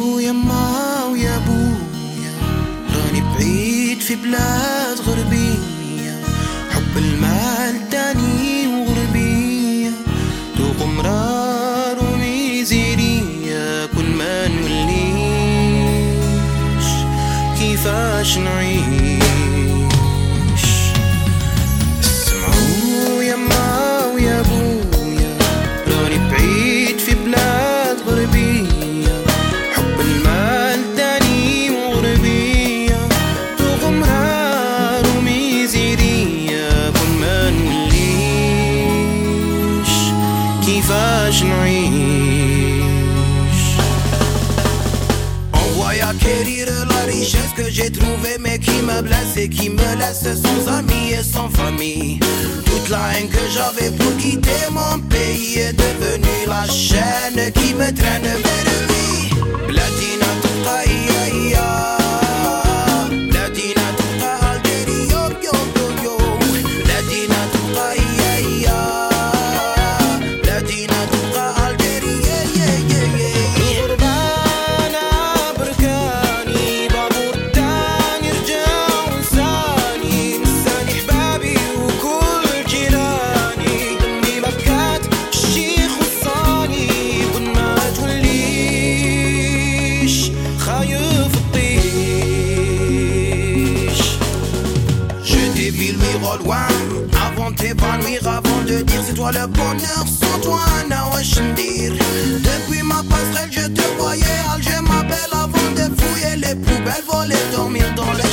يما ويا أبويا راني بعيد في بلاد غربية حب المال تاني وغربية ذوق مرار وميزيرية كل ما نوليش كيفاش نعيش؟ On voyant acquérir la richesse que j'ai trouvée, mais qui me blesse et qui me laisse sans amis et sans famille. Toute la haine que j'avais pour quitter mon pays est devenue la chaîne qui me traîne vers lui. C'est toi le bonheur Sans toi, je dire Depuis ma passerelle, je te voyais Alger m'appelle avant de fouiller les poubelles Voler, dormir dans les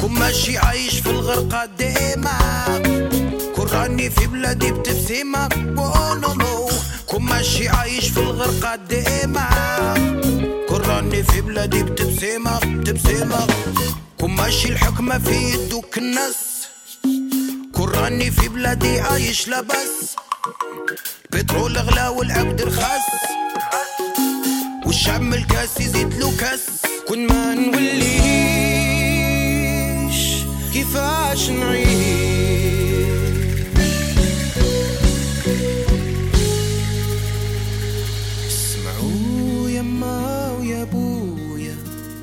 كون ماشي عايش في الغرقة ديما. كون راني في بلادي نو نو كون ماشي عايش في الغرقة ديما. كون راني في بلادي بتبسيمك بتبسيمك كون ماشي الحكمة في يدوك الناس. كون راني في بلادي عايش لاباس. بترول غلا والعبد رخاص والشعب الكاس يزيد له كاس كون ما نوليش كيفاش نعيش. اسمعوا يما ويا أبويا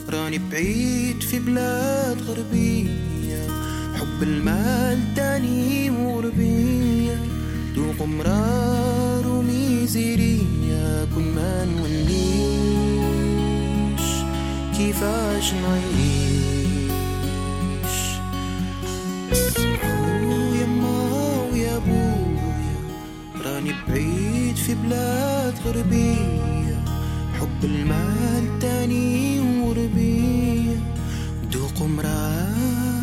راني بعيد في بلاد غربية. حب المال تاني وغربية ذوق مرار وميزيرية كل ما نوليش. محتاج نعيش اسمعوا يما ويا بويا راني بعيد في بلاد غربية. حب المال تاني وربية ذوقوا مراد